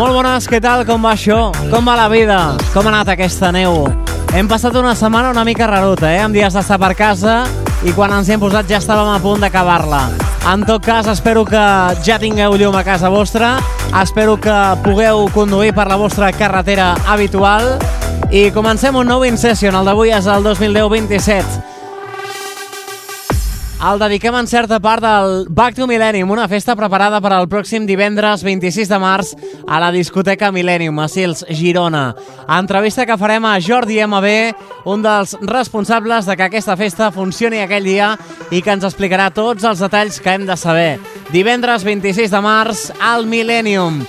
Molt bones, què tal? Com va això? Com va la vida? Com ha anat aquesta neu? Hem passat una setmana una mica raruta, eh? Amb dies d'estar per casa i quan ens hi hem posat ja estàvem a punt d'acabar-la. En tot cas, espero que ja tingueu llum a casa vostra, espero que pugueu conduir per la vostra carretera habitual i comencem un nou InSession, el d'avui és el 2010-27. El dediquem en certa part del Back to Millennium, una festa preparada per al pròxim divendres 26 de març a la discoteca Millennium, a Sils, Girona. Entrevista que farem a Jordi MB, un dels responsables de que aquesta festa funcioni aquell dia i que ens explicarà tots els detalls que hem de saber. Divendres 26 de març al Millennium.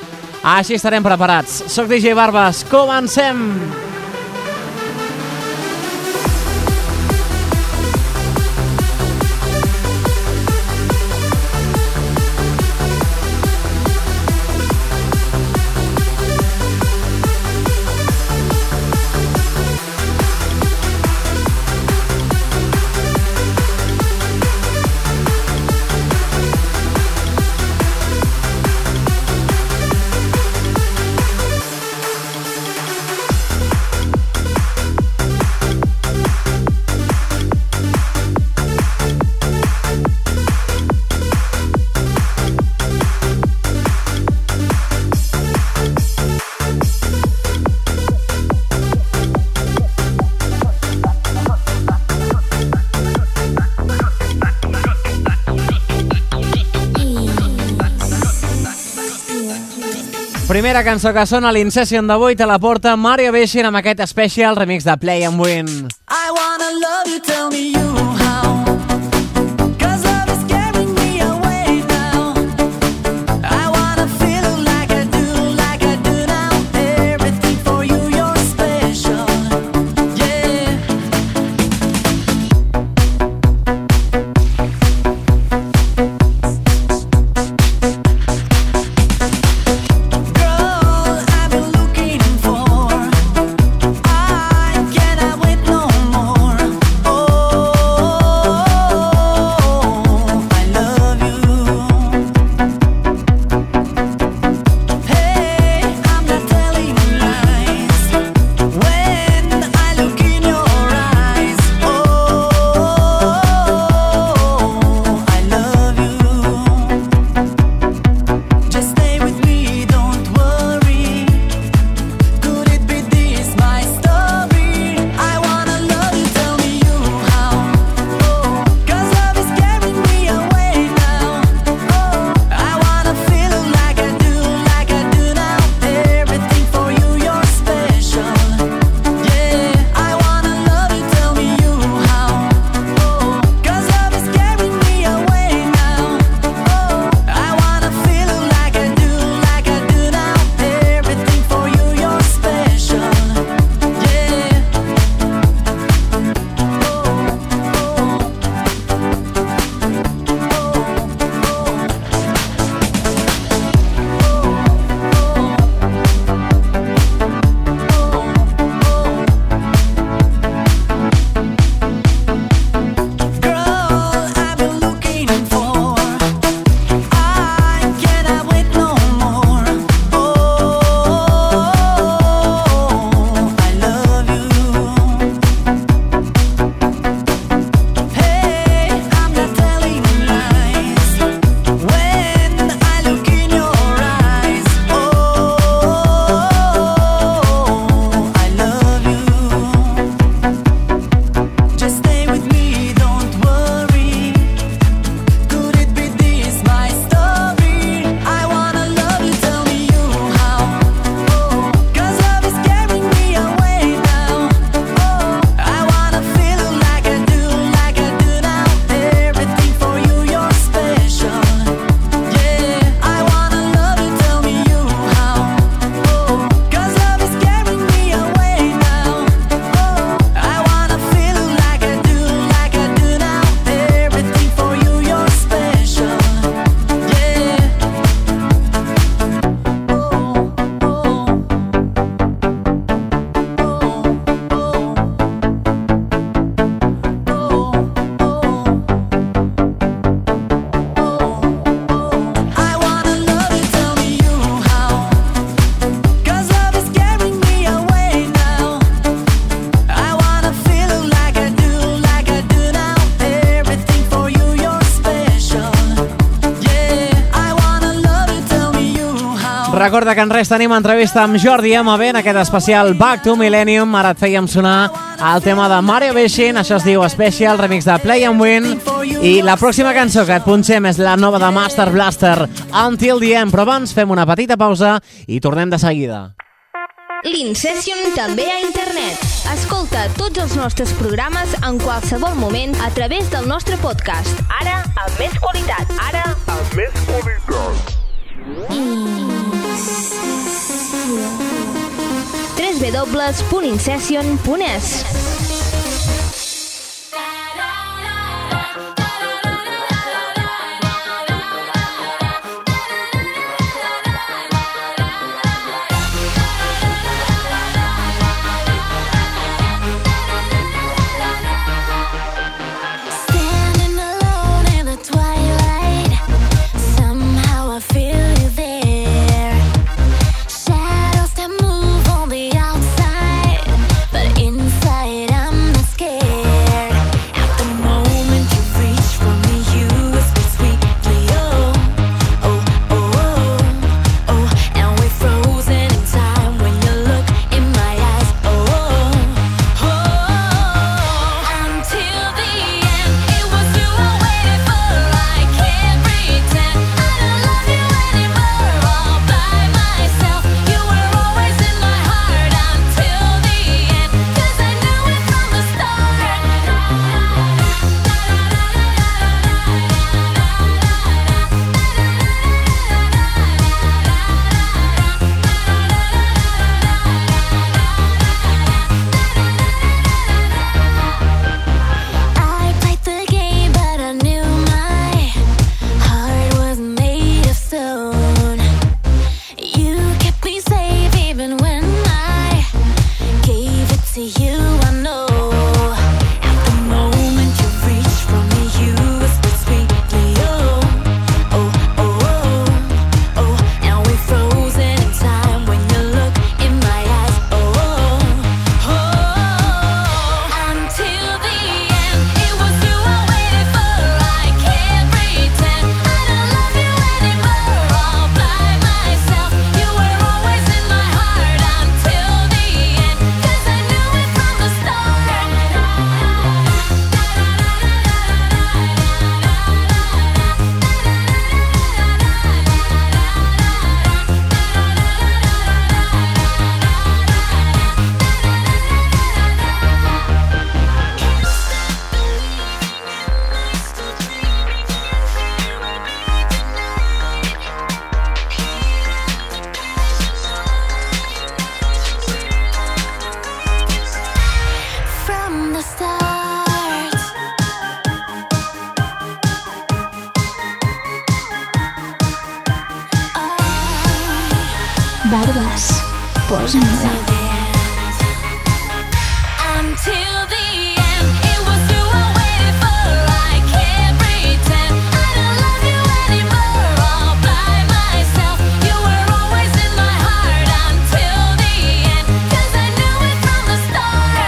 Així estarem preparats. Soc DJ Barbas, comencem! Primera cançó que sona a l'Incession d'avui te la porta Mario Beshin amb aquest special remix de Play and Win. I wanna love you, tell me you how. Recorda que en res tenim entrevista amb Jordi MB en aquest especial Back to Millennium. Ara et fèiem sonar el tema de Mario Beshin, això es diu Special, remix de Play and Win. I la pròxima cançó que et punxem és la nova de Master Blaster, Until the End. Però abans fem una petita pausa i tornem de seguida. L'Incession també a internet. Escolta tots els nostres programes en qualsevol moment a través del nostre podcast. Ara, amb més qualitat. Ara, amb més qualitat. www.incession.es Barbas, posa'm Until the end, it was you I waited for. I can't pretend I don't love you anymore. All by myself, you were always in my heart until the end. 'Cause I knew it from the start.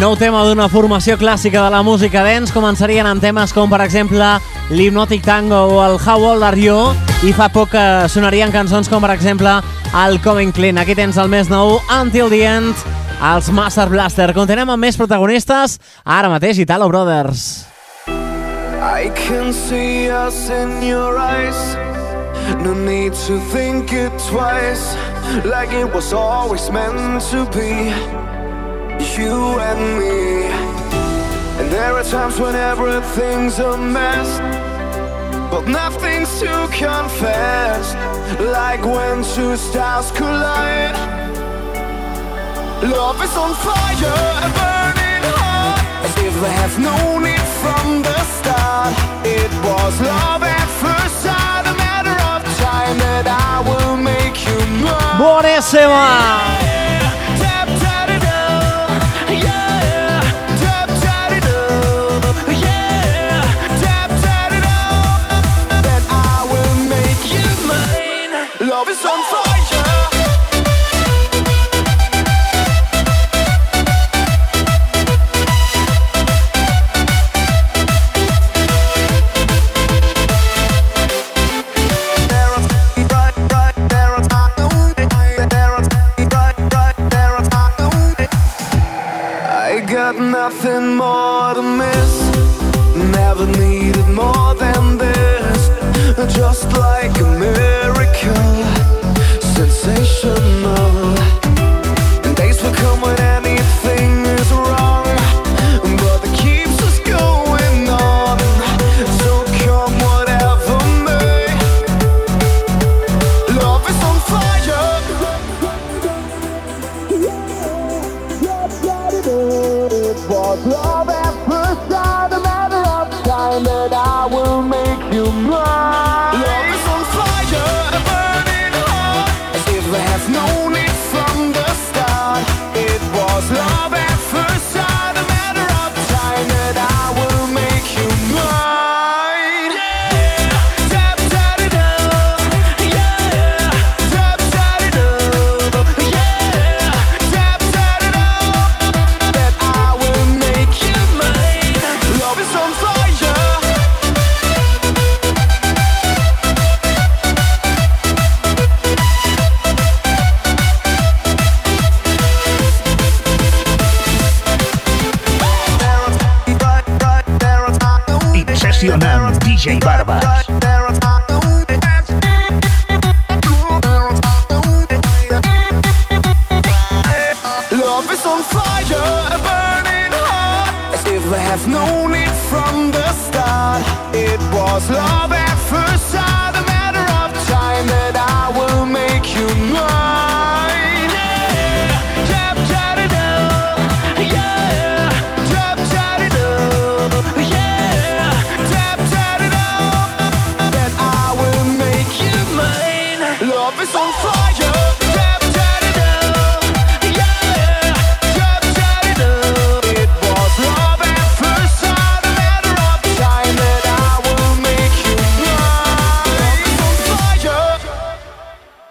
Nou tema d'una formació clàssica de la música dance començarien amb temes com, per exemple, l'Hypnotic Tango o el How Old Are You i fa poc que sonarien cançons com, per exemple, el Coming Clean. Aquí tens el més nou, Until the End, els Master Blaster. Continuem amb més protagonistes, ara mateix Italo Brothers. I can see us in your eyes. No need to think it twice. Like it was always meant to be. You and me. There are times when everything's a mess. But nothing's to confess. Like when two stars collide. Love is on fire and burning hot As if we have known it from the start It was love at first sight A matter of time that I will make you mine Boníssima! love is nothing more to miss. Never needed more than just like a miracle, sensational.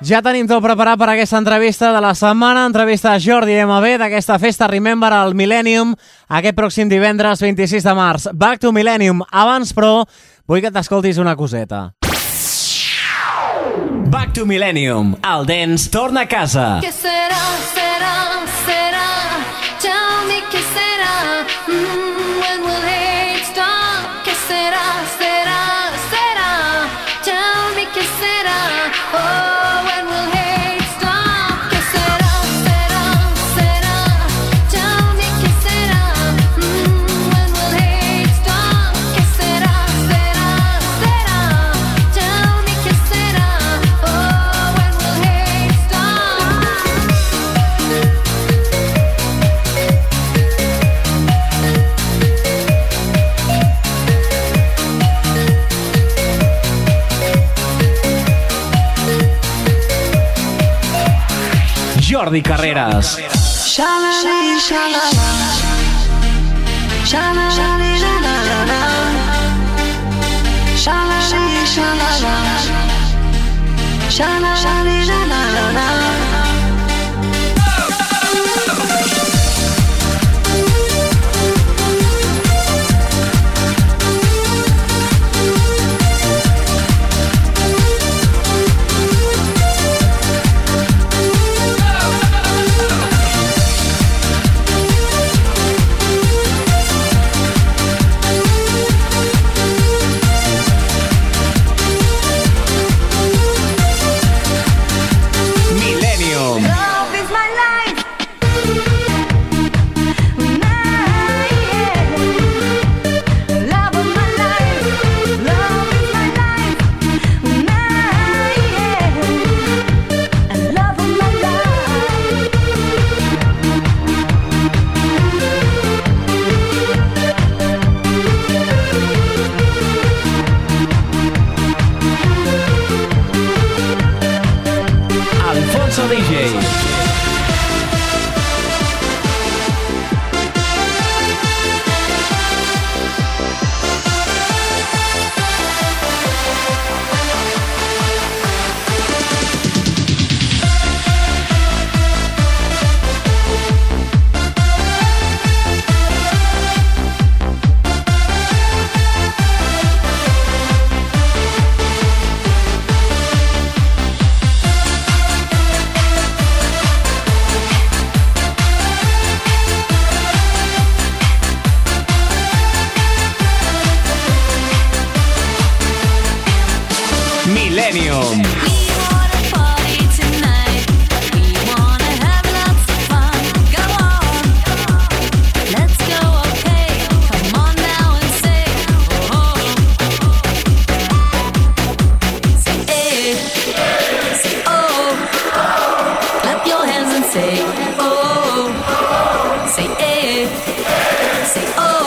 Ja tenim tot preparat per aquesta entrevista de la setmana, entrevista a Jordi M.B. d'aquesta festa Remember al Millennium aquest pròxim divendres 26 de març. Back to Millennium. Abans, però, vull que t'escoltis una coseta. Back to Millennium. El Dance torna a casa. Que Jordi Carreras. Say oh.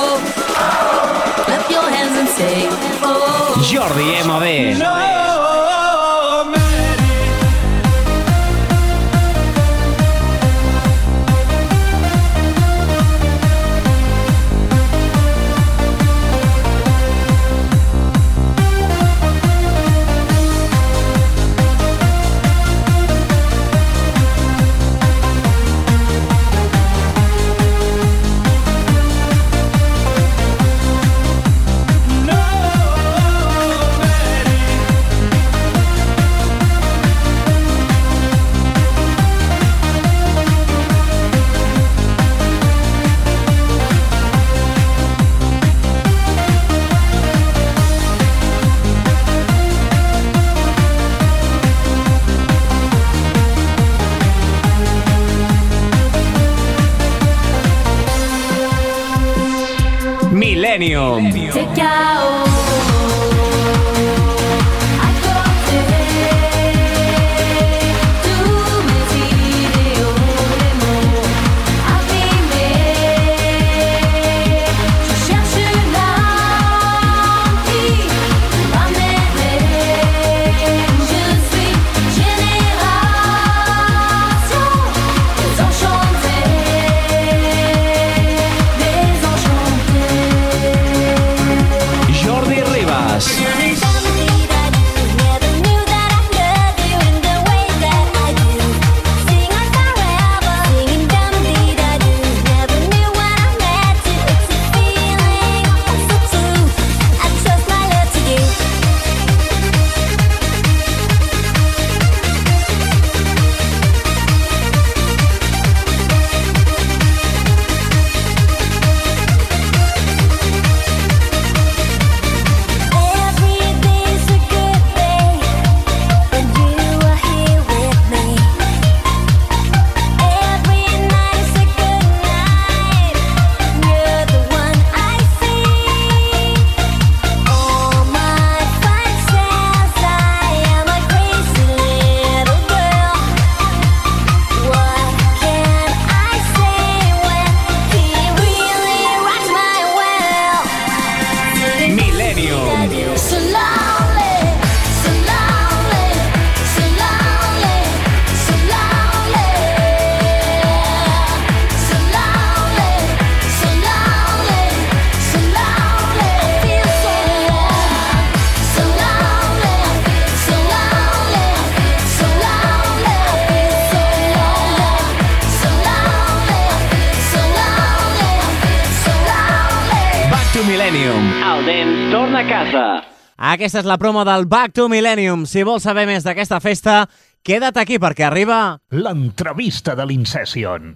Aquesta és la promo del Back to Millennium. Si vols saber més d'aquesta festa, queda't aquí perquè arriba... L'entrevista de l'Incession.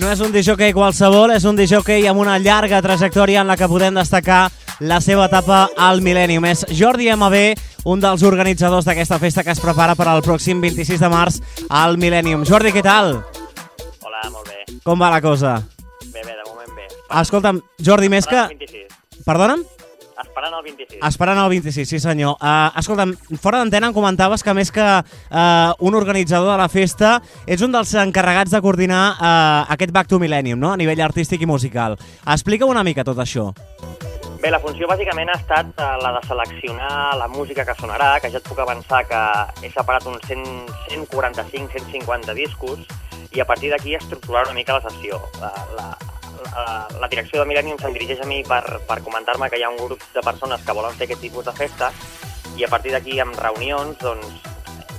No és un disjockey qualsevol, és un disjockey amb una llarga trajectòria en la que podem destacar la seva etapa al Millennium. És Jordi MB, un dels organitzadors d'aquesta festa que es prepara per al pròxim 26 de març al Millennium. Jordi, què tal? Hola, molt bé. Com va la cosa? Escolta'm, Jordi, més que... Esperant el 26. Perdona'm? Esperant el 26. Esperant el 26, sí senyor. Uh, escolta'm, fora d'antena em comentaves que més que uh, un organitzador de la festa, ets un dels encarregats de coordinar uh, aquest Back to Millennium, no?, a nivell artístic i musical. Explica una mica tot això. Bé, la funció bàsicament ha estat eh, la de seleccionar la música que sonarà, que ja et puc avançar que he separat uns 100, 145, 150 discos, i a partir d'aquí estructurar una mica la sessió. La, la, la, direcció de Millennium se'm dirigeix a mi per, per comentar-me que hi ha un grup de persones que volen fer aquest tipus de festa, i a partir d'aquí, amb reunions, doncs,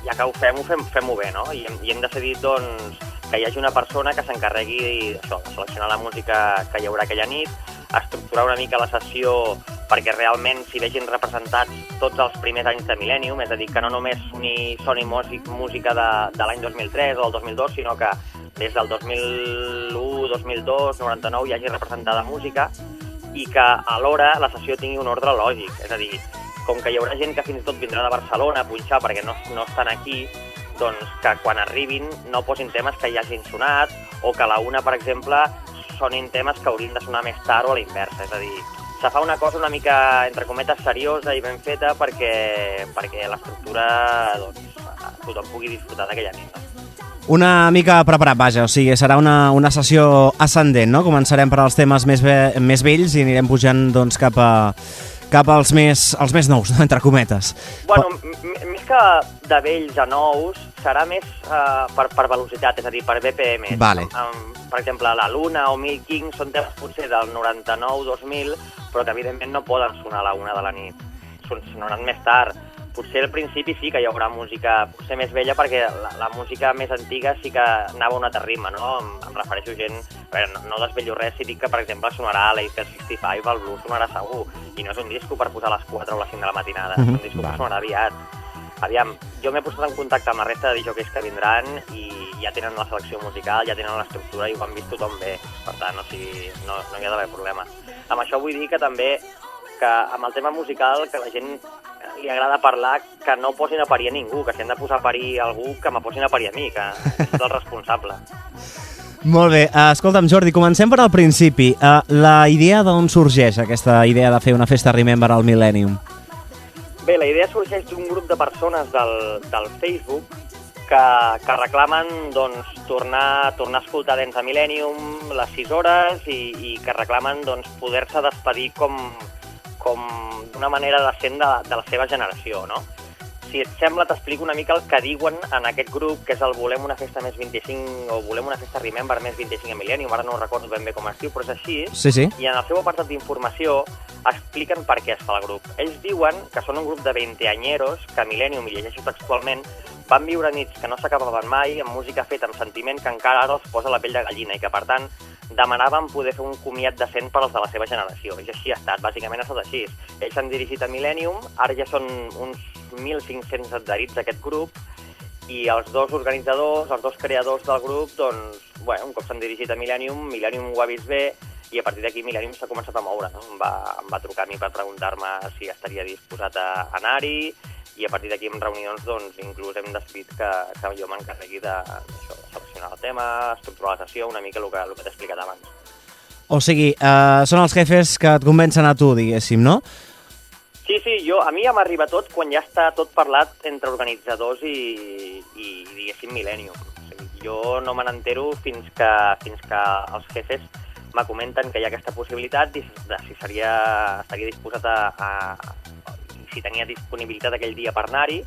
ja que ho fem, ho fem, fem-ho bé, no? I hem, I hem decidit, doncs, que hi hagi una persona que s'encarregui de seleccionar la música que hi haurà aquella nit, estructurar una mica la sessió perquè realment s'hi vegin representats tots els primers anys de Millennium, és a dir, que no només soni, soni músic, música de, de l'any 2003 o del 2002, sinó que des del 2001, 2002, 99 hi hagi representada música i que alhora la sessió tingui un ordre lògic. És a dir, com que hi haurà gent que fins i tot vindrà de Barcelona a punxar perquè no, no estan aquí, doncs que quan arribin no posin temes que ja hagin sonat o que la una, per exemple, sonin temes que haurien de sonar més tard o a la inversa. És a dir, se fa una cosa una mica, entre cometes, seriosa i ben feta perquè, perquè l'estructura doncs, tothom pugui disfrutar d'aquella nit. No? Una mica preparat, vaja, o sigui, serà una, una sessió ascendent, no? Començarem per als temes més, ve, més vells i anirem pujant doncs, cap, a, cap als més, els més nous, no? entre cometes. Bueno, més que de vells a nous, serà més uh, per, per velocitat, és a dir, per BPM. Vale. Um, per exemple, la Luna o Milk King són temes potser del 99-2000, però que evidentment no poden sonar a la una de la nit. Son, sonaran més tard. Potser al principi sí que hi haurà música potser més vella perquè la, la música més antiga sí que anava a un altre ritme, no? Em, em refereixo a gent... A veure, no, no desvello res si dic que, per exemple, sonarà l'Eiffel 65, el blues sonarà segur, i no és un disco per posar a les 4 o les 5 de la matinada, és un disco que sonarà aviat. Aviam, jo m'he posat en contacte amb la resta de DJs que vindran i ja tenen la selecció musical, ja tenen l'estructura i ho han vist tothom bé. Per tant, o sigui, no, no hi ha d'haver problema. Amb això vull dir que també que amb el tema musical que la gent li agrada parlar que no posin a parir a ningú, que si han de posar a parir algú, que me posin a parir a mi, que és el responsable. Molt bé, uh, escolta'm Jordi, comencem per al principi. Uh, la idea d'on sorgeix aquesta idea de fer una festa Remember al Millennium? Bé, la idea sorgeix d'un grup de persones del, del Facebook que, que reclamen doncs, tornar, tornar a escoltar Dents a Millennium les 6 hores i, i que reclamen doncs, poder-se despedir com, com d'una manera decent de, de la seva generació, no? Si et sembla, t'explico una mica el que diuen en aquest grup, que és el Volem una festa més 25 o Volem una festa Remember més 25 a Millennium, ara no recordo ben bé com es diu, però és així Sí, sí. i en el seu apartat d'informació expliquen per què es fa el grup. Ells diuen que són un grup de 20 anyeros que a Millennium, i llegeixo textualment, van viure nits que no s'acabaven mai, amb música feta amb sentiment que encara ara els posa la pell de gallina i que, per tant, demanaven poder fer un comiat decent per als de la seva generació. I així ha estat, bàsicament ha estat així. Ells s'han dirigit a Millennium, ara ja són uns 1.500 adherits a aquest grup, i els dos organitzadors, els dos creadors del grup, doncs, bueno, un cop s'han dirigit a Millennium, Millennium ho ha vist bé, i a partir d'aquí Millennium s'ha començat a moure. No? Em, va, em va trucar a mi per preguntar-me si estaria disposat a anar-hi, i a partir d'aquí en reunions doncs, inclús hem decidit que, que jo m'encarregui de, d'això, de seleccionar el tema, estructurar la sessió, una mica el que, el que t'he explicat abans. O sigui, uh, són els jefes que et convencen a tu, diguéssim, no? Sí, sí, jo, a mi ja m'arriba tot quan ja està tot parlat entre organitzadors i, i diguéssim, Millennium. O sigui, jo no me n'entero fins que, fins que els jefes me comenten que hi ha aquesta possibilitat i de si seria, estaria disposat a, a, si tenia disponibilitat aquell dia per anar-hi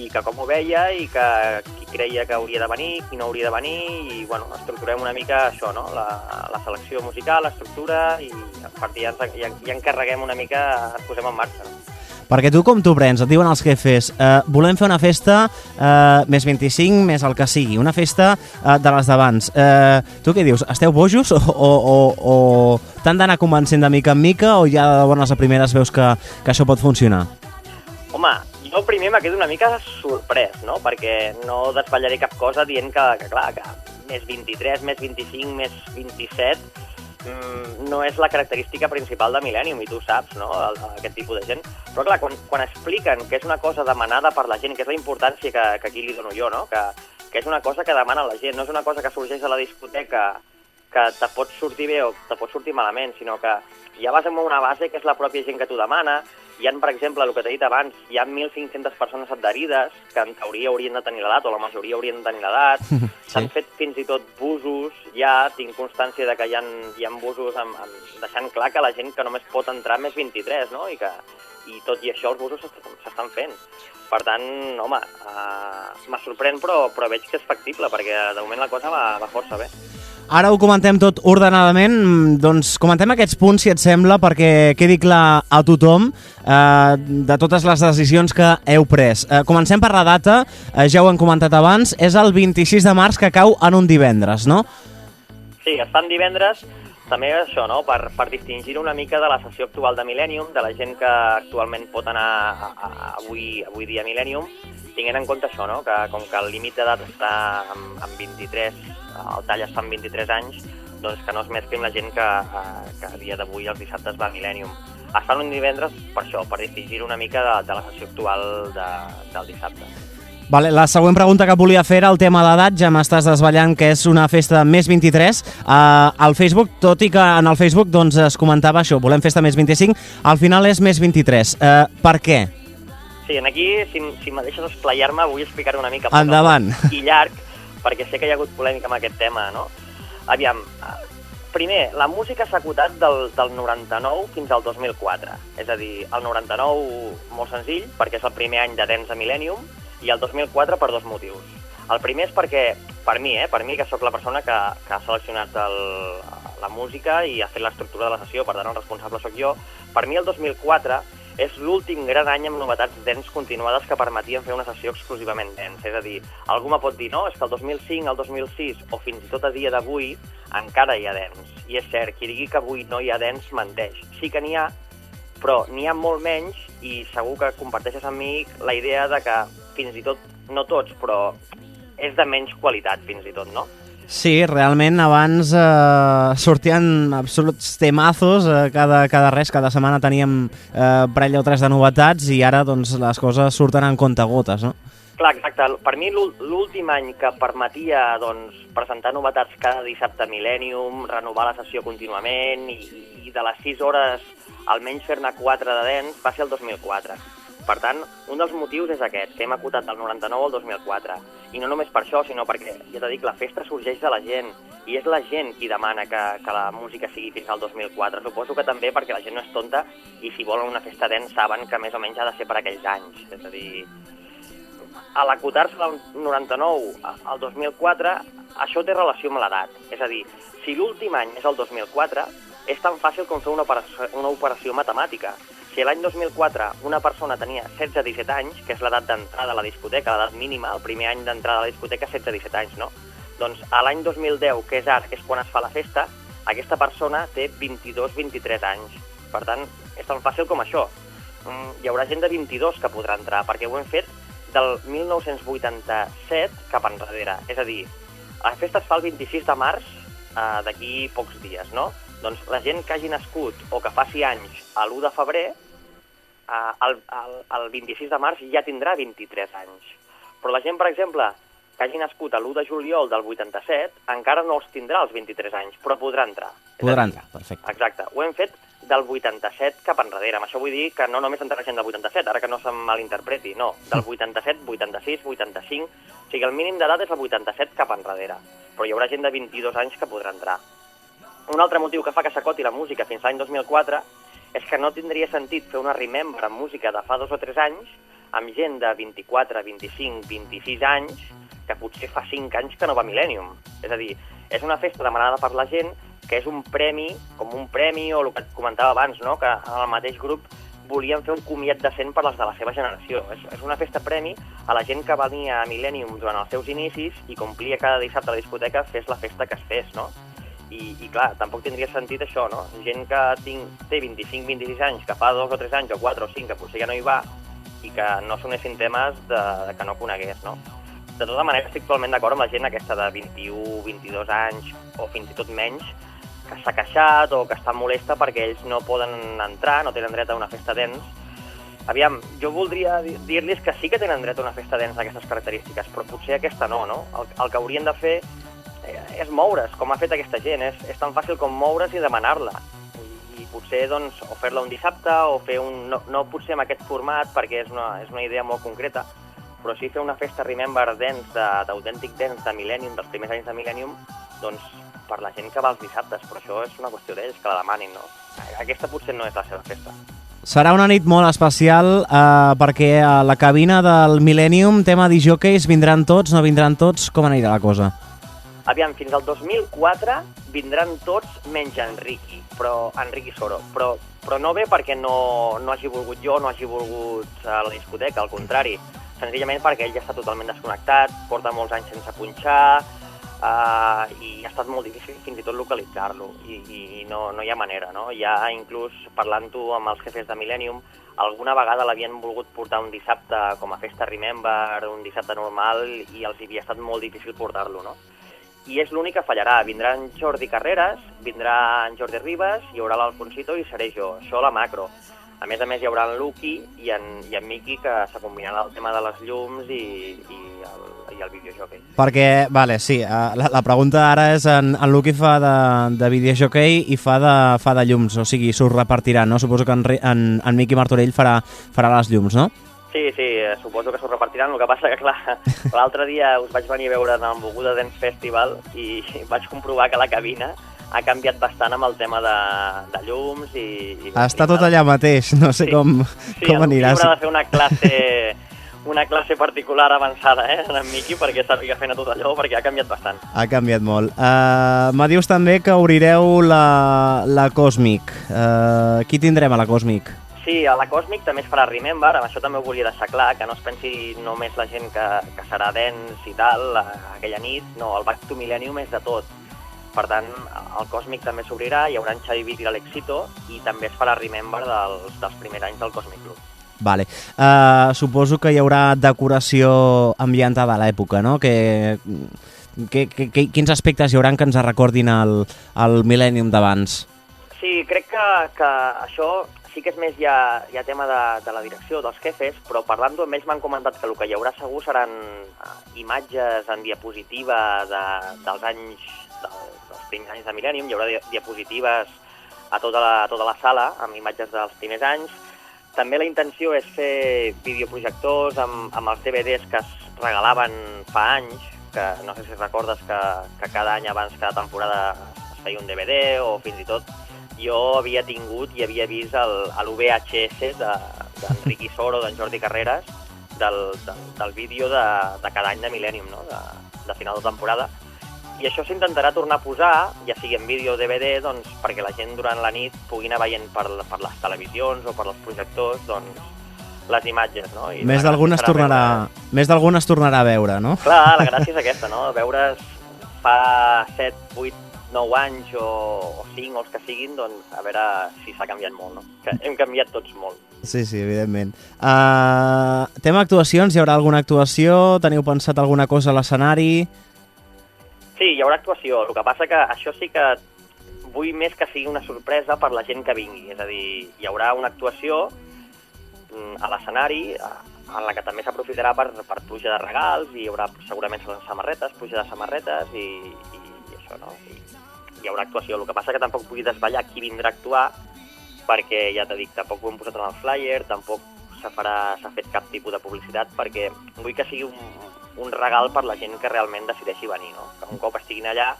i que com ho veia i que qui creia que hauria de venir, qui no hauria de venir i bueno, estructurem una mica això, no? la, la selecció musical, l'estructura i a partir ja, ja, ja encarreguem una mica, ens posem en marxa. No? Perquè tu com t'ho prens? Et diuen els jefes, eh, volem fer una festa eh, més 25, més el que sigui, una festa eh, de les d'abans. Eh, tu què dius? Esteu bojos o, o, o, o t'han d'anar convencent de mica en mica o ja de bones a primeres veus que, que això pot funcionar? Home, jo primer me quedo una mica sorprès, no? Perquè no desvetllaré cap cosa dient que, que clar, que més 23, més 25, més 27 mm, no és la característica principal de Millennium, i tu saps, no?, aquest tipus de gent. Però clar, quan, quan expliquen que és una cosa demanada per la gent, que és la importància que, que aquí li dono jo, no?, que, que és una cosa que demana la gent, no és una cosa que sorgeix a la discoteca que te pot sortir bé o te pot sortir malament, sinó que ja vas amb una base que és la pròpia gent que t'ho demana. Hi ha, per exemple, el que t'he dit abans, hi ha 1.500 persones adherides que en teoria haurien de tenir l'edat, o la majoria haurien de tenir l'edat. S'han fet fins i tot busos, ja tinc constància de que hi ha, hi ha busos amb, amb, deixant clar que la gent que només pot entrar més 23, no? I, que, i tot i això els busos s'estan fent. Per tant, home, uh, me sorprèn, però, però veig que és factible, perquè de moment la cosa va, va força bé. Ara ho comentem tot ordenadament, mm, doncs comentem aquests punts, si et sembla, perquè quedi clar a tothom eh, de totes les decisions que heu pres. Eh, comencem per la data, eh, ja ho hem comentat abans, és el 26 de març que cau en un divendres, no? Sí, es fan divendres, també això, no?, per, per distingir una mica de la sessió actual de Millennium, de la gent que actualment pot anar a, a, avui, avui dia a Millennium, tinguent en compte això, no?, que com que el límit d'edat està en, en 23, el tall està en 23 anys, doncs que no es mescli amb la gent que, eh, que a dia d'avui els dissabtes va a Millennium. Es fan un divendres per això, per distingir una mica de, de la sessió actual de, del dissabte. Vale, la següent pregunta que volia fer era el tema d'edat, ja m'estàs desvetllant que és una festa més 23. Uh, al Facebook, tot i que en el Facebook doncs, es comentava això, volem festa més 25, al final és més 23. Uh, per què? Sí, en aquí, si, si me deixes esplayar-me, vull explicar una mica. Endavant. I llarg, perquè sé que hi ha hagut polèmica amb aquest tema, no? Aviam, eh, primer, la música s'ha acotat del, del 99 fins al 2004. És a dir, el 99 molt senzill, perquè és el primer any de Dance a Millennium, i el 2004 per dos motius. El primer és perquè, per mi, eh, per mi que sóc la persona que, que ha seleccionat el, la música i ha fet l'estructura de la sessió, per tant el responsable sóc jo, per mi el 2004 és l'últim gran any amb novetats dents continuades que permetien fer una sessió exclusivament dents. És a dir, algú me pot dir, no, és que el 2005, el 2006 o fins i tot a dia d'avui encara hi ha dents. I és cert, qui digui que avui no hi ha dents menteix. Sí que n'hi ha, però n'hi ha molt menys i segur que comparteixes amb mi la idea de que fins i tot, no tots, però és de menys qualitat fins i tot, no? Sí, realment abans eh, sortien absoluts temazos, eh, cada, cada res, cada setmana teníem eh, parella o tres de novetats i ara doncs, les coses surten en comptagotes, no? Clar, exacte. Per mi l'ú- l'últim any que permetia doncs, presentar novetats cada dissabte a Millennium, renovar la sessió contínuament i, i de les 6 hores almenys fer-ne 4 de dents va ser el 2004. Per tant, un dels motius és aquest, que hem acotat del 99 al 2004. I no només per això, sinó perquè, ja t'he dit, la festa sorgeix de la gent, i és la gent qui demana que, que la música sigui fins al 2004. Suposo que també perquè la gent no és tonta i si volen una festa dents saben que més o menys ha de ser per aquells anys. És a dir, a l'acotar-se del 99 a- al 2004, això té relació amb l'edat. És a dir, si l'últim any és el 2004, és tan fàcil com fer una operació, una operació matemàtica. Si l'any 2004 una persona tenia 16-17 anys, que és l'edat d'entrada a la discoteca, l'edat mínima, el primer any d'entrada a la discoteca, 16-17 anys, no? Doncs a l'any 2010, que és ara, que és quan es fa la festa, aquesta persona té 22-23 anys. Per tant, és tan fàcil com això. Mm, Hi haurà gent de 22 que podrà entrar, perquè ho hem fet del 1987 cap enrere. És a dir, la festa es fa el 26 de març eh, d'aquí pocs dies, no? Doncs la gent que hagi nascut o que faci anys a l'1 de febrer, eh, el, el, el 26 de març ja tindrà 23 anys. Però la gent, per exemple, que hagi nascut a l'1 de juliol del 87, encara no els tindrà els 23 anys, però podrà entrar. Podrà entrar, perfecte. Exacte. Ho hem fet del 87 cap enrere. Amb això vull dir que no només entrarà gent del 87, ara que no se'm malinterpreti, no. Del 87, 86, 85... O sigui, el mínim d'edat és el 87 cap enrere. Però hi haurà gent de 22 anys que podrà entrar. Un altre motiu que fa que s'acoti la música fins l'any 2004 és que no tindria sentit fer una remember amb música de fa dos o tres anys amb gent de 24, 25, 26 anys que potser fa 5 anys que no va a Millennium. És a dir, és una festa demanada per la gent que és un premi, com un premi o el que et comentava abans, no? que en el mateix grup volien fer un comiat decent per les de la seva generació. És, és una festa premi a la gent que venia a Millennium durant els seus inicis i complia cada dissabte a la discoteca fes la festa que es fes, no? I, i clar, tampoc tindria sentit això, no? Gent que tinc, té 25-26 anys, que fa dos o tres anys, o quatre o cinc, que potser ja no hi va, i que no sonessin temes de, de que no conegués, no? De tota manera, estic totalment d'acord amb la gent aquesta de 21, 22 anys, o fins i tot menys, que s'ha queixat o que està molesta perquè ells no poden entrar, no tenen dret a una festa dents. Aviam, jo voldria di- dir-los que sí que tenen dret a una festa dents d'aquestes característiques, però potser aquesta no, no? El, el que haurien de fer és moure's, com ha fet aquesta gent. És, és tan fàcil com moure's i demanar-la. I, I potser, doncs, o fer-la un dissabte, o fer un... No, no potser amb aquest format, perquè és una, és una idea molt concreta, però sí fer una festa Remember Dance, de- d'autèntic dance de Millennium, dels primers anys de Millennium, doncs per la gent que va els dissabtes, però això és una qüestió d'ells, que la demanin, no? Aquesta potser no és la seva festa. Serà una nit molt especial eh, perquè a la cabina del Millennium, tema de jockeys, vindran tots, no vindran tots? Com anirà la cosa? Aviam, fins al 2004 vindran tots menys Enriqui, però Enriqui Soro, però, però no ve perquè no, no hagi volgut jo, no hagi volgut a la discoteca, al contrari, senzillament perquè ell ja està totalment desconnectat, porta molts anys sense punxar, uh, i ha estat molt difícil fins i tot localitzar-lo, i, i, no, no hi ha manera, no? Ja inclús parlant-ho amb els jefes de Millennium, alguna vegada l'havien volgut portar un dissabte com a festa Remember, un dissabte normal, i els havia estat molt difícil portar-lo, no? I és l'únic que fallarà. Vindrà en Jordi Carreras, vindrà en Jordi Ribas, hi haurà l'Alfonsito i seré jo. Això a macro. A més a més hi haurà en Luqui i en, i en Miqui que se combinaran el tema de les llums i, i, el, i el videojockey. Perquè, vale, sí, eh, la, la pregunta ara és en, en Luqui fa de, de videojockey i fa de, fa de llums, o sigui, s'ho repartiran, no? Suposo que en, en, en Miqui Martorell farà, farà les llums, no? Sí, sí, eh, suposo que s'ho repartiran. El que passa que, clar, l'altre dia us vaig venir a veure en el Moguda Dance Festival i vaig comprovar que la cabina ha canviat bastant amb el tema de, de llums i... i Està i tot allà mateix, no sé Sí. com, Sí, com anirà. Miqui haurà de fer una classe, una classe particular avançada, eh, en Miqui, perquè sàpiga fer tot allò, perquè ha canviat bastant. Ha canviat molt. Uh, me dius també que obrireu la, la Cosmic. Uh, qui tindrem a la Cosmic? Sí, a la Cosmic també es farà Remember, amb això també ho volia deixar clar, que no es pensi només la gent que, que serà dens i tal aquella nit, no, el Back to Millennium és de tot. Per tant, el Cosmic també s'obrirà, hi haurà en Xavi Vic i l'Alexito, i també es farà Remember dels, dels primers anys del Cosmic Club. Vale. Uh, suposo que hi haurà decoració ambientada a l'època, no? Que, que, que, que, quins aspectes hi haurà que ens recordin el, el Millennium d'abans? Sí, crec que, que això sí que és més ja, ja tema de, de la direcció, dels jefes, però parlant-ho amb ells m'han comentat que el que hi haurà segur seran eh, imatges en diapositiva de, dels anys, de, dels primers anys de Millennium, hi haurà dia- diapositives a tota la, a tota la sala amb imatges dels primers anys. També la intenció és fer videoprojectors amb, amb els DVDs que es regalaven fa anys, que no sé si recordes que, que cada any abans cada temporada es feia un DVD o fins i tot jo havia tingut i havia vist l'UVHS d'Enric Isoro, d'en Jordi Carreras, del, del, del vídeo de, de cada any de Millennium, no? de, de final de temporada. I això s'intentarà tornar a posar, ja sigui en vídeo o DVD, doncs, perquè la gent durant la nit pugui anar veient per, per les televisions o per els projectors doncs, les imatges. No? I Més d'algun es, tornarà, veure- més d'algun es tornarà a veure, no? Clar, la gràcia és aquesta, no? Veure's fa 7, 8, 9 anys o, o 5 o els que siguin, doncs a veure si s'ha canviat molt, no? Que hem canviat tots molt. Sí, sí, evidentment. Uh, tema actuacions, hi haurà alguna actuació? Teniu pensat alguna cosa a l'escenari? Sí, hi haurà actuació. El que passa que això sí que vull més que sigui una sorpresa per la gent que vingui. És a dir, hi haurà una actuació mm, a l'escenari en la que també s'aprofitarà per, per pluja de regals i hi haurà segurament samarretes, pluja de samarretes i, i, i això, no? I, hi haurà actuació. El que passa que tampoc vull desvetllar qui vindrà a actuar perquè, ja t'he dit, tampoc ho hem posat en el flyer, tampoc s'ha fet cap tipus de publicitat perquè vull que sigui un, un regal per la gent que realment decideixi venir, no? Que un cop estiguin allà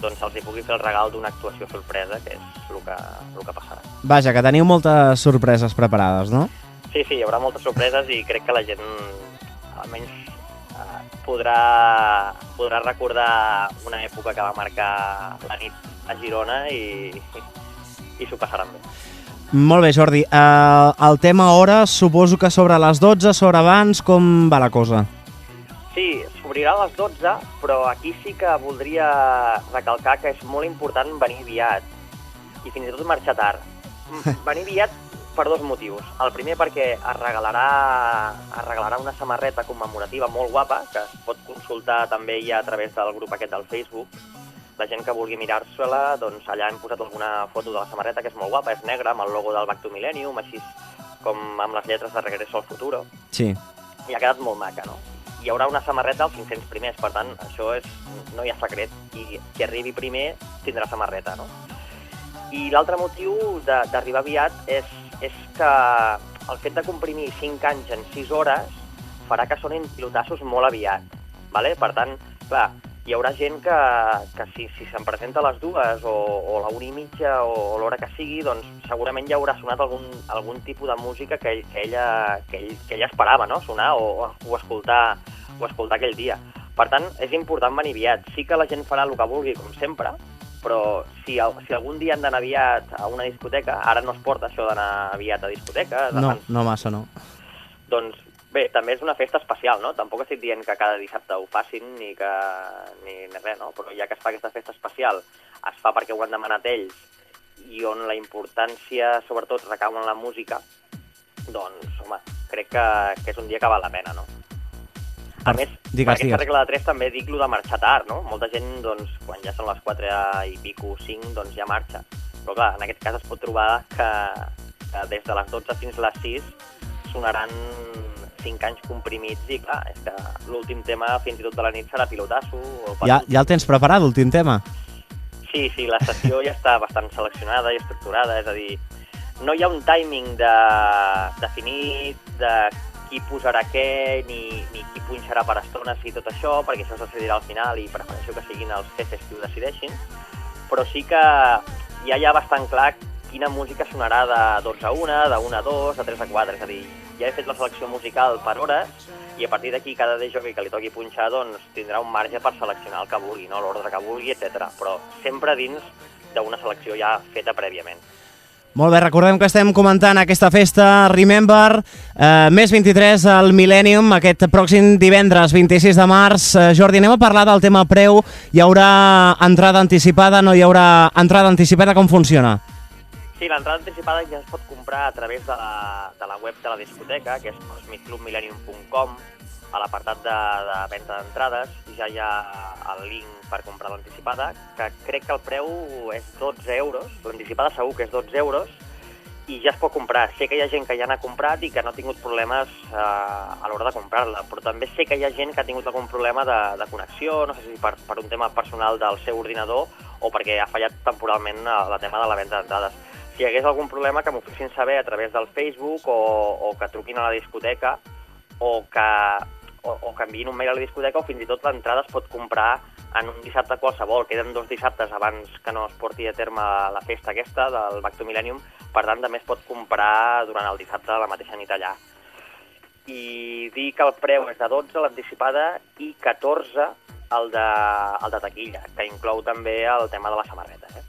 doncs els hi pugui fer el regal d'una actuació sorpresa, que és el que, el que passarà. Vaja, que teniu moltes sorpreses preparades, no? Sí, sí, hi haurà moltes sorpreses i crec que la gent almenys podrà, podrà recordar una època que va marcar la nit a Girona i, i s'ho passaran bé. Molt bé, Jordi. Uh, el tema hores, suposo que sobre les 12, sobre abans, com va la cosa? Sí, s'obrirà a les 12, però aquí sí que voldria recalcar que és molt important venir aviat i fins i tot marxar tard. Venir aviat per dos motius. El primer perquè es regalarà, es regalarà una samarreta commemorativa molt guapa, que es pot consultar també ja a través del grup aquest del Facebook. La gent que vulgui mirar-se-la, doncs allà hem posat alguna foto de la samarreta, que és molt guapa, és negra, amb el logo del Back to Millennium, així com amb les lletres de Regreso al Futuro Sí. i ha quedat molt maca, no? Hi haurà una samarreta als 500 primers, per tant, això és, no hi ha secret, i qui arribi primer tindrà samarreta, no? I l'altre motiu de- d'arribar aviat és, és que el fet de comprimir 5 anys en 6 hores farà que sonin pilotassos molt aviat, vale? per tant, clar, hi haurà gent que, que si, si se'n presenta a les dues o, o la una i mitja o, o l'hora que sigui, doncs segurament ja haurà sonat algun, algun tipus de música que, ell, que, ella, que, ell, que ella esperava no? sonar o, o, escoltar, o escoltar aquell dia. Per tant, és important venir aviat. Sí que la gent farà el que vulgui, com sempre, però si, si algun dia han d'anar aviat a una discoteca, ara no es porta això d'anar aviat a discoteca, No, abans no massa, no. doncs bé, també és una festa especial, no? Tampoc estic dient que cada dissabte ho facin ni que ni, ni res, no? Però ja que es fa aquesta festa especial, es fa perquè ho han demanat ells i on la importància, sobretot, recau en la música, doncs, home, crec que, que és un dia que val la pena, no? A més, per digues, aquesta digues. regla de 3 també dic lo de marxar tard, no? Molta gent, doncs, quan ja són les 4 i pico, 5, doncs ja marxa. Però clar, en aquest cas es pot trobar que, que des de les 12 fins a les 6 sonaran 5 anys comprimits i clar, és que l'últim tema fins i tot de la nit serà pilotasso o Ja, ja el tens preparat, l'últim tema? Sí, sí, la sessió ja està bastant seleccionada i estructurada, és a dir, no hi ha un timing de, definit de qui posarà què, ni, ni qui punxarà per estones i tot això, perquè això es decidirà al final i prefereixo que siguin els jefes qui ho decideixin, però sí que ja hi ha bastant clar quina música sonarà de 12 a 1, de 1 a 2, de 3 a 4, és a dir, ja he fet la selecció musical per hores i a partir d'aquí cada DJ que li toqui punxar doncs, tindrà un marge per seleccionar el que vulgui, no? l'ordre que vulgui, etc. però sempre dins d'una selecció ja feta prèviament. Molt bé, recordem que estem comentant aquesta festa Remember, eh, més 23 al Millennium, aquest pròxim divendres 26 de març. Eh, Jordi, anem a parlar del tema preu. Hi haurà entrada anticipada, no hi haurà entrada anticipada, com funciona? Sí, l'entrada anticipada ja es pot comprar a través de la, de la web de la discoteca, que és cosmicclubmillennium.com, a l'apartat de, de venda d'entrades, ja hi ha el link per comprar l'anticipada, que crec que el preu és 12 euros, l'anticipada segur que és 12 euros, i ja es pot comprar. Sé que hi ha gent que ja n'ha comprat i que no ha tingut problemes eh, a l'hora de comprar-la, però també sé que hi ha gent que ha tingut algun problema de, de connexió, no sé si per, per un tema personal del seu ordinador o perquè ha fallat temporalment eh, la tema de la venda d'entrades. Si hi hagués algun problema, que m'ho fessin saber a través del Facebook o, o que truquin a la discoteca o que, o, o que enviïn un mail a la discoteca o fins i tot l'entrada es pot comprar en un dissabte qualsevol. Queden dos dissabtes abans que no es porti a terme la festa aquesta del Back to Millennium, per tant també es pot comprar durant el dissabte la mateixa nit allà. I dir que el preu és de 12 l'anticipada i 14 el de, el de taquilla, que inclou també el tema de la samarreta. Eh?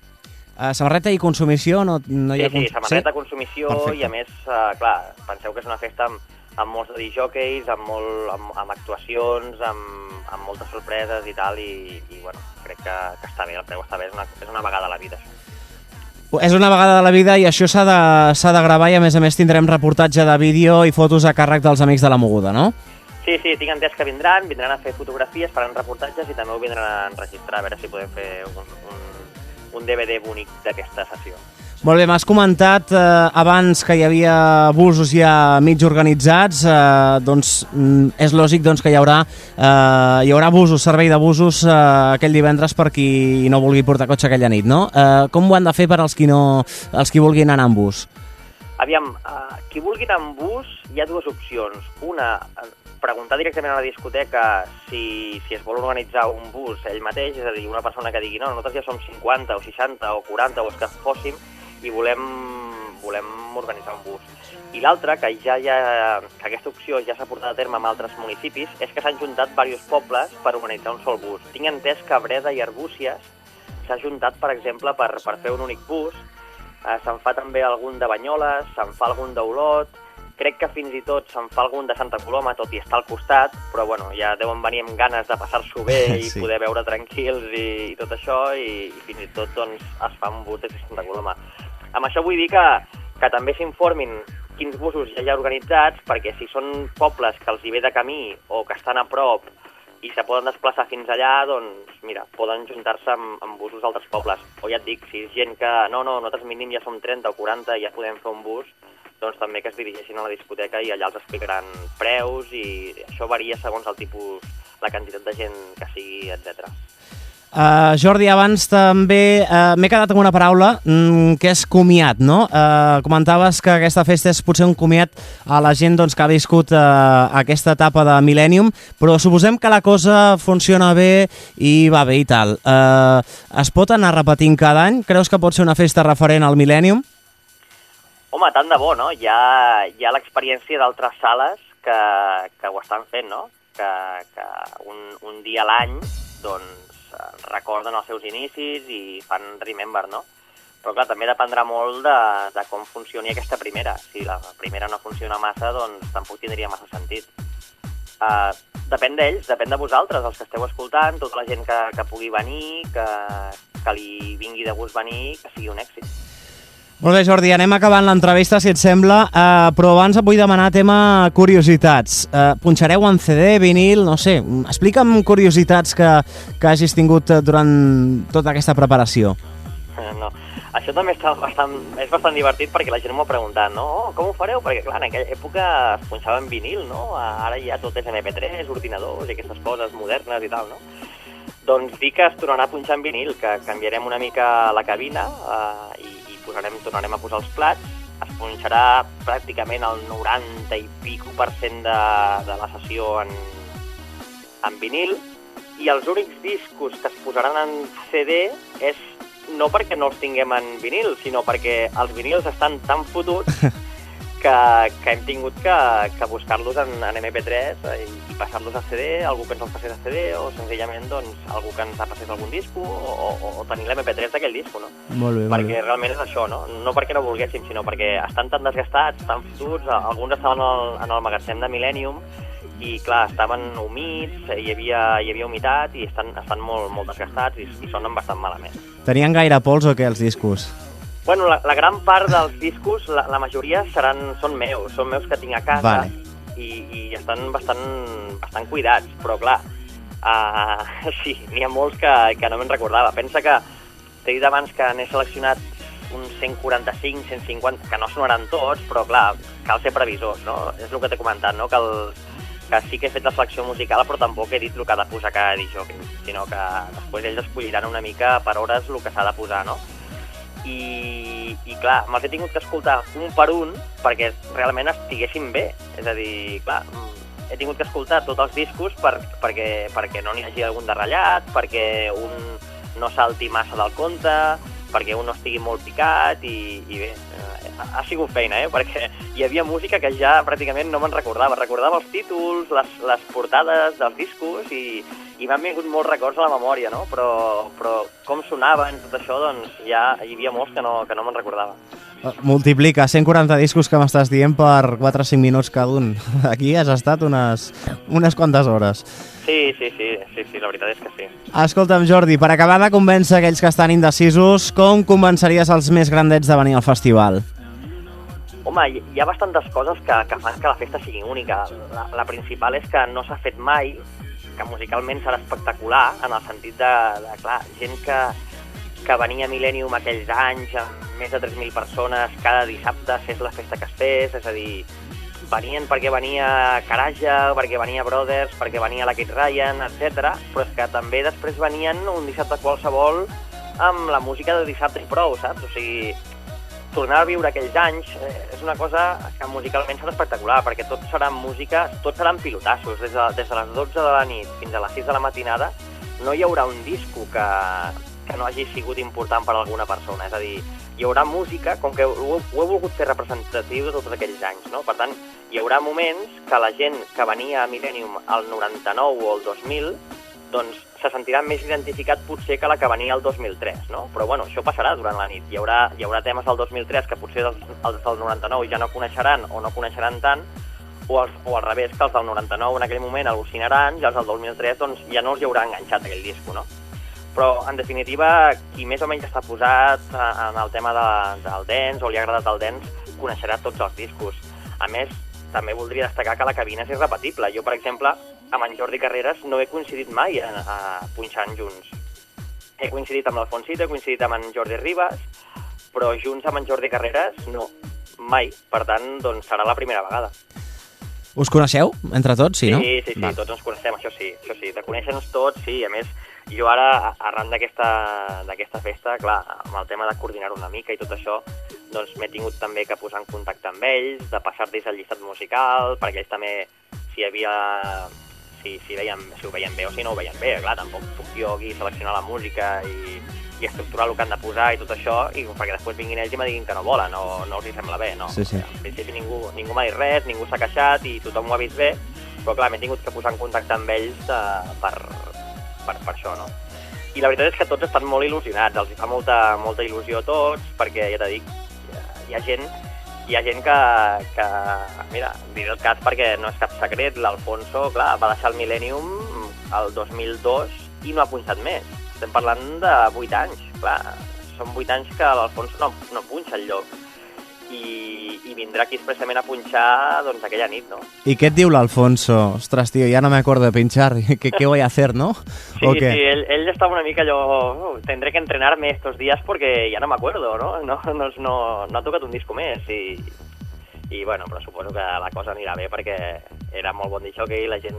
Uh, samarreta i consumició? No, no hi Sí, ha sí, cons- samarreta, consumició Perfecte. i a més, eh, clar, penseu que és una festa amb, amb molts de disjockeys, amb, molt, amb, amb actuacions, amb, amb moltes sorpreses i tal, i, i bueno, crec que, que està bé, el preu està bé, és una, és una vegada a la vida, això. És una vegada de la vida i això s'ha de, de gravar i a més a més tindrem reportatge de vídeo i fotos a càrrec dels amics de la moguda, no? Sí, sí, tinc entès que vindran, vindran a fer fotografies, faran reportatges i també ho vindran a enregistrar, a veure si podem fer un, un, un DVD bonic d'aquesta sessió. Molt bé, m'has comentat eh, abans que hi havia busos ja mig organitzats, eh, doncs mm, és lògic doncs, que hi haurà, eh, hi haurà busos, servei de busos eh, aquell divendres per qui no vulgui portar cotxe aquella nit, no? Eh, com ho han de fer per als qui, no, els qui vulguin anar amb bus? Aviam, uh, qui vulgui anar amb bus, hi ha dues opcions. Una, eh, preguntar directament a la discoteca si, si es vol organitzar un bus ell mateix, és a dir, una persona que digui no, nosaltres ja som 50 o 60 o 40 o els que fóssim i volem, volem organitzar un bus. I l'altra, que ja ha, que aquesta opció ja s'ha portat a terme en altres municipis, és que s'han juntat diversos pobles per organitzar un sol bus. Tinc entès que Breda i Arbúcies s'ha juntat, per exemple, per, per fer un únic bus, Eh, se'n fa també algun de Banyoles, se'n fa algun d'Olot, crec que fins i tot se'n fa algun de Santa Coloma, tot i estar al costat, però bueno, ja deuen venir amb ganes de passar-s'ho bé i Sí. poder veure tranquils i, i tot això, i, i fins i tot doncs, es fa un bus de Santa Coloma. Amb això vull dir que, que també s'informin quins busos ja hi ha organitzats, perquè si són pobles que els hi ve de camí o que estan a prop i se poden desplaçar fins allà, doncs, mira, poden juntar-se amb, amb busos d'altres pobles. O ja et dic, si és gent que, no, no, nosaltres mínim ja som 30 o 40 i ja podem fer un bus, doncs també que es dirigeixin a la discoteca i allà els explicaran preus i això varia segons el tipus, la quantitat de gent que sigui, etc. Uh, Jordi, abans també uh, m'he quedat amb una paraula mm, que és comiat, no? Uh, comentaves que aquesta festa és potser un comiat a la gent doncs, que ha viscut uh, aquesta etapa de Millennium, però suposem que la cosa funciona bé i va bé i tal. Uh, es pot anar repetint cada any? Creus que pot ser una festa referent al Millennium? Home, tant de bo, no? Hi ha, ha l'experiència d'altres sales que, que ho estan fent, no? Que, que un, un dia a l'any, doncs, recorden els seus inicis i fan remember, no? Però clar, també dependrà molt de, de com funcioni aquesta primera. Si la primera no funciona massa, doncs tampoc tindria massa sentit. Uh, depèn d'ells, depèn de vosaltres, els que esteu escoltant, tota la gent que, que pugui venir, que, que li vingui de gust venir, que sigui un èxit. Molt bé, Jordi, anem acabant l'entrevista, si et sembla, uh, però abans et vull demanar tema curiositats. Uh, punxareu en CD, vinil, no sé, explica'm curiositats que, que hagis tingut durant tota aquesta preparació. Eh, No. Això també està bastant, és bastant divertit perquè la gent m'ho ha preguntat, no? Oh, com ho fareu? Perquè, clar, en aquella època es punxava en vinil, no? Ara ja tot és MP3, ordinadors i aquestes coses modernes i tal, no? Doncs dir que es tornarà a punxar en vinil, que canviarem una mica la cabina eh, i, i posarem, tornarem a posar els plats. Es punxarà pràcticament el 90 i pico per cent de, de la sessió en, en vinil i els únics discos que es posaran en CD és no perquè no els tinguem en vinil, sinó perquè els vinils estan tan fotuts que, que hem tingut que, que buscar-los en, en MP3 i, i passar-los a CD, algú que ens els passés a CD o senzillament doncs, algú que ens ha passés algun disco o, o, o tenir l'MP3 d'aquell disco, no? Molt bé, perquè realment és això, no? No perquè no volguéssim, sinó perquè estan tan desgastats, tan fotuts, alguns estaven al, en el magatzem de Millennium i clar, estaven humits, hi havia, hi havia humitat i estan, estan molt, molt desgastats i, i sonen bastant malament. Tenien gaire pols o què, els discos? Bueno, la, la gran part dels discos, la, la majoria seran, són meus, són meus que tinc a casa Vale. i, i estan bastant, bastant cuidats, però clar, uh, sí, n'hi ha molts que, que no me'n recordava. Pensa que t'he dit abans que n'he seleccionat uns 145, 150, que no sonaran tots, però clar, cal ser previsors, no? És el que t'he comentat, no? Que, el, que sí que he fet la selecció musical, però tampoc he dit el que ha de posar cada disc, sinó que després ells escolliran una mica per hores el que s'ha de posar, no? I, i clar, me'ls he tingut que escoltar un per un perquè realment estiguessin bé. És a dir, clar, he tingut que escoltar tots els discos per, perquè, perquè no n'hi hagi algun de ratllat, perquè un no salti massa del compte, perquè un no estigui molt picat i, i bé, eh, ha, ha sigut feina, eh? perquè hi havia música que ja pràcticament no me'n recordava. Recordava els títols, les, les portades dels discos i, i m'han vingut molts records a la memòria, no? Però, però com sonaven tot això, doncs ja hi havia molts que no, que no me'n recordava. Eh, Multiplica 140 discos que m'estàs dient per 4 o 5 minuts cada un. Aquí has estat unes, unes quantes hores. Sí, sí, sí, sí, sí, la veritat és que sí. Escolta'm, Jordi, per acabar de convèncer aquells que estan indecisos, com convenceries els més grandets de venir al festival? Home, hi, hi ha bastantes coses que, que fan que la festa sigui única. La, la principal és que no s'ha fet mai, que musicalment serà espectacular, en el sentit de, de clar, gent que, que venia Millennium aquells anys, amb més de 3.000 persones, cada dissabte fes la festa que es fes, és a dir, venien perquè venia Caraja, perquè venia Brothers, perquè venia la Kate Ryan, etc. Però és que també després venien un dissabte qualsevol amb la música de dissabte i prou, saps? O sigui, tornar a viure aquells anys eh, és una cosa que musicalment serà espectacular, perquè tot serà música, tot seran pilotassos, des de, des de les 12 de la nit fins a les 6 de la matinada, no hi haurà un disco que, que no hagi sigut important per a alguna persona, és a dir, hi haurà música, com que ho, ho he volgut fer representatiu de tots aquells anys, no? Per tant, hi haurà moments que la gent que venia a Millennium al 99 o el 2000 doncs se sentirà més identificat potser que la que venia el 2003, no? Però bueno, això passarà durant la nit. Hi haurà, hi haurà temes del 2003 que potser els, els del 99 ja no coneixeran o no coneixeran tant, o, els, o al revés, que els del 99 en aquell moment al·lucinaran i els del 2003 doncs, ja no els hi haurà enganxat aquell disco, no? Però, en definitiva, qui més o menys està posat eh, en el tema de, del dance o li ha agradat el dance, coneixerà tots els discos. A més, també voldria destacar que la cabina és irrepetible. Jo, per exemple, amb en Jordi Carreras no he coincidit mai a, a punxant junts. He coincidit amb l'Alfonsito, he coincidit amb en Jordi Ribas, però junts amb en Jordi Carreras no, mai. Per tant, doncs serà la primera vegada. Us coneixeu entre tots, sí, no? Sí, sí, sí, Va. tots ens coneixem, això sí, això sí, de conèixer-nos tots, sí, a més, jo ara, arran d'aquesta festa, clar, amb el tema de coordinar una mica i tot això, doncs m'he tingut també que posar en contacte amb ells, de passar-los el llistat musical, perquè ells també, si hi havia... Si, si, veien, si ho veien bé o si no ho veien bé, clar, tampoc puc jo aquí seleccionar la música i, i estructurar el que han de posar i tot això, i perquè després vinguin ells i me diguin que no volen, o no els hi sembla bé, no. Sí, sí. En principi ningú, ningú m'ha dit res, ningú s'ha queixat i tothom ho ha vist bé, però clar, m'he tingut que posar en contacte amb ells eh, per, per, per això, no? I la veritat és que tots estan molt il·lusionats, els fa molta, molta il·lusió a tots, perquè ja t'he dit, hi ha gent hi ha gent que, que mira, diré el cas perquè no és cap secret, l'Alfonso, clar, va deixar el Millennium el 2002 i no ha punxat més. Estem parlant de 8 anys, clar, són 8 anys que l'Alfons no, no punxa el lloc. I, I vindrà aquí expressament a punxar doncs, aquella nit, no? ¿Y qué diu l'Alfonso? Ostras, tío, ya no me acuerdo de pinchar. ¿Qué, qué voy a hacer, no? Sí, ¿O sí, él, él estaba una mica allò... "Uh, tendré que entrenarme estos días porque ya no me acuerdo, no? No, no, no, no ha tocat un disco més i, i bueno, però suposo que la cosa anirà bé perquè era molt bon disc i la gent,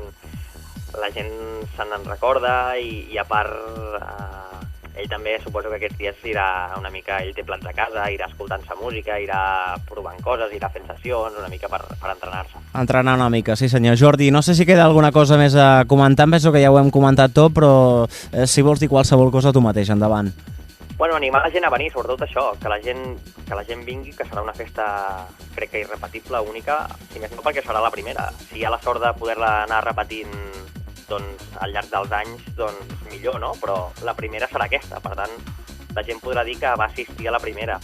la gent se n'en recorda i, i a part eh, ell també suposo que aquests dies irà una mica, ell té plans a casa, irà escoltant-se música, irà provant coses, irà fent sessions, una mica per, per entrenar-se. Entrenar una mica, sí senyor. Jordi, no sé si queda alguna cosa més a comentar, penso que ja ho hem comentat tot, però eh, si vols dir qualsevol cosa tu mateix, endavant. Bueno, animar la gent a venir, sobretot això, que la gent, que la gent vingui, que serà una festa, crec que irrepetible, única, si més no perquè serà la primera. Si hi ha la sort de poder-la anar repetint doncs, al llarg dels anys, doncs millor, no? Però la primera serà aquesta, per tant, la gent podrà dir que va assistir a la primera.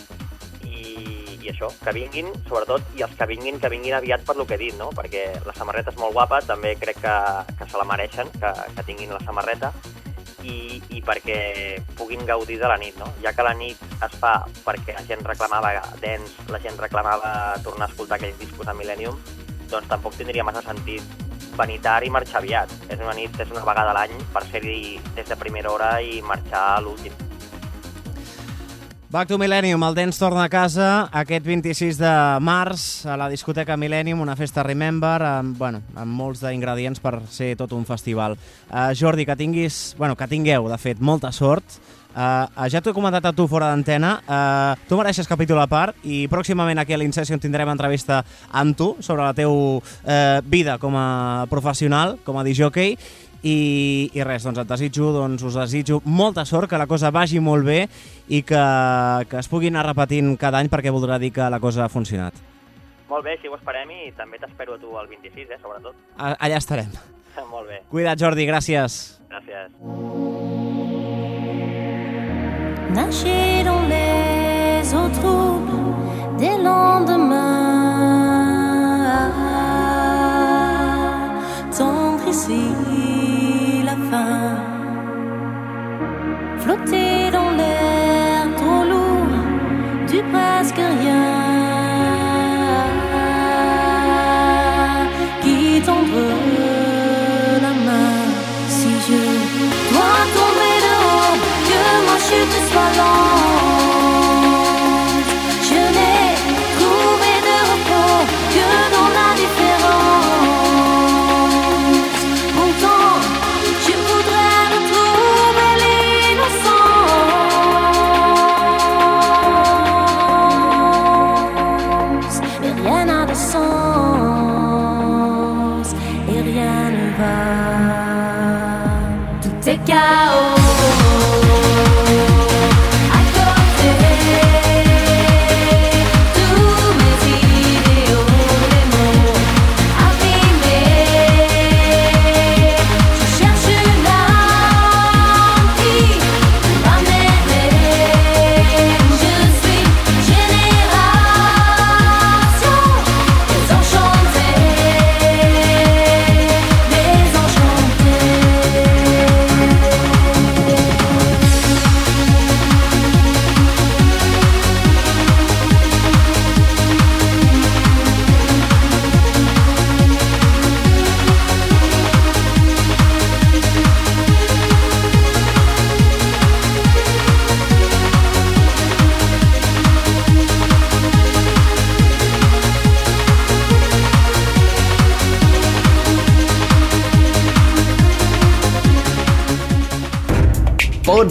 I, i això, que vinguin, sobretot, i els que vinguin, que vinguin aviat per lo que he dit, no? Perquè la samarreta és molt guapa, també crec que, que se la mereixen, que, que tinguin la samarreta, i, i perquè puguin gaudir de la nit, no? Ja que la nit es fa perquè la gent reclamava dance, la gent reclamava tornar a escoltar aquells discos de Millennium, doncs tampoc tindria massa sentit venir tard i marxar aviat. És una nit, és una vegada a l'any per ser-hi des de primera hora i marxar a l'últim. Back to Millennium, el Dance torna a casa aquest 26 de març a la discoteca Millennium, una festa Remember, amb, bueno, amb molts d'ingredients per ser tot un festival. Uh, Jordi, que tinguis, bueno, que tingueu, de fet, molta sort. Uh, ja t'ho he comentat a tu fora d'antena, uh, tu mereixes capítol a part i pròximament aquí a l'Incession tindrem entrevista amb tu sobre la teva uh, vida com a professional, com a disjockey i, i res, doncs et desitjo, doncs us desitjo molta sort, que la cosa vagi molt bé i que, que es pugui anar repetint cada any perquè voldrà dir que la cosa ha funcionat. Molt bé, si ho esperem i també t'espero a tu el 26, eh, sobretot. Allà estarem. Molt bé, Cuida't, Jordi, gràcies. gràcies. Nager dans les eaux troubles des lendemains. Tendre ici la fin. Flotter dans l'air trop lourd du presque rien. Qui tendre 너.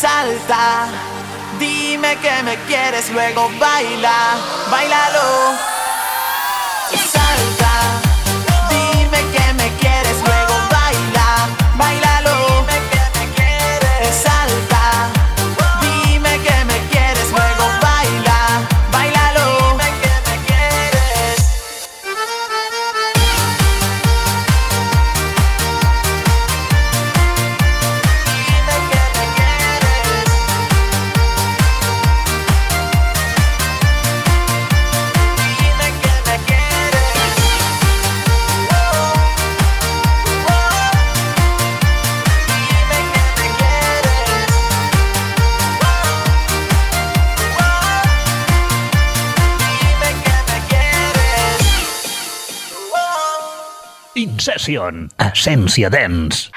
Salta. Dime que me quieres, luego baila, bailalo. Incession, essència dens.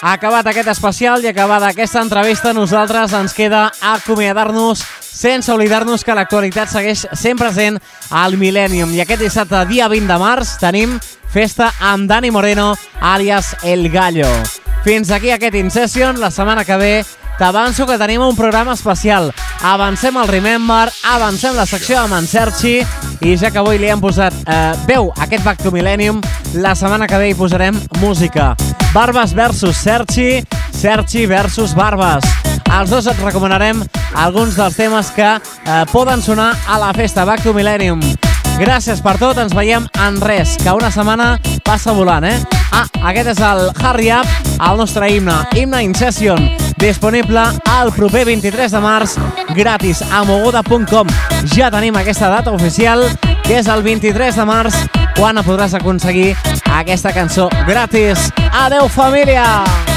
Acabat aquest especial i acabada aquesta entrevista, nosaltres ens queda acomiadar-nos sense oblidar-nos que l'actualitat segueix sempre present al Millennium. I aquest dissabte, dia 20 de març, tenim festa amb Dani Moreno, àlies El Gallo. Fins aquí aquest InSession. La setmana que ve t'avanço que tenim un programa especial. Avancem el Remember, avancem la secció en Sergi i ja que avui li hem posat eh, veu aquest Back to Millennium, la setmana que ve hi posarem música. Barbas versus Sergi, Sergi versus Barbas. Els dos et recomanarem alguns dels temes que eh, poden sonar a la festa Back to Millennium. Gràcies per tot, ens veiem en res, que una setmana passa volant, eh? Ah, aquest és el Hurry Up, el nostre himne, himne In Session, disponible el proper 23 de març, gratis a moguda.com. Ja tenim aquesta data oficial, que és el 23 de març, quan podràs aconseguir aquesta cançó gratis. Adeu, família!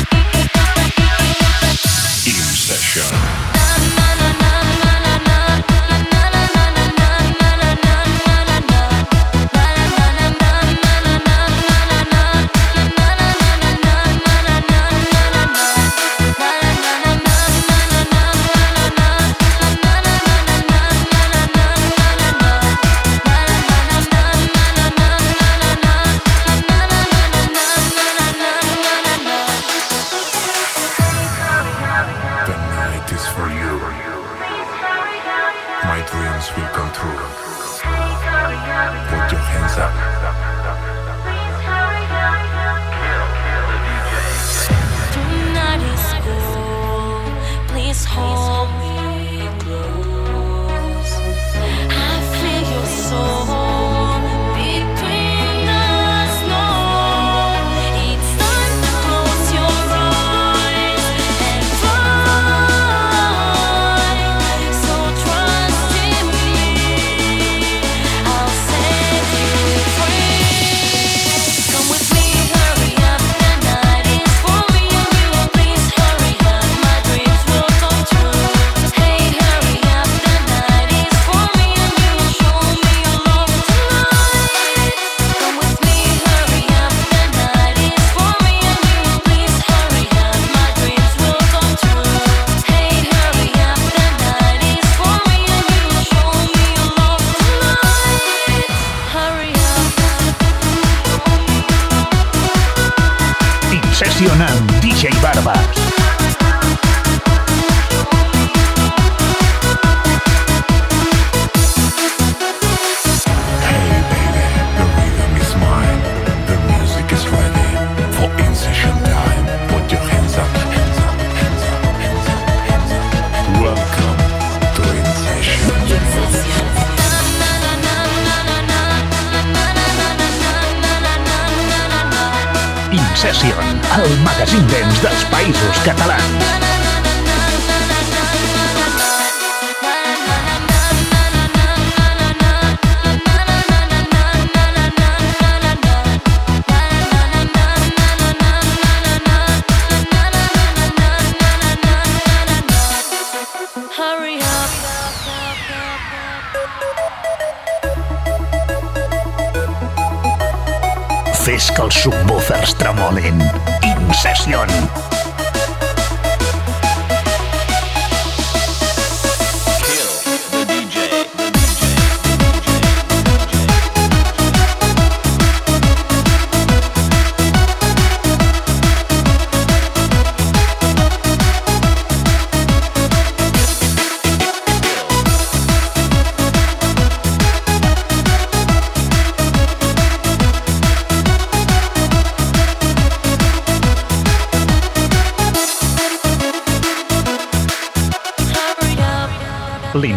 Барбар.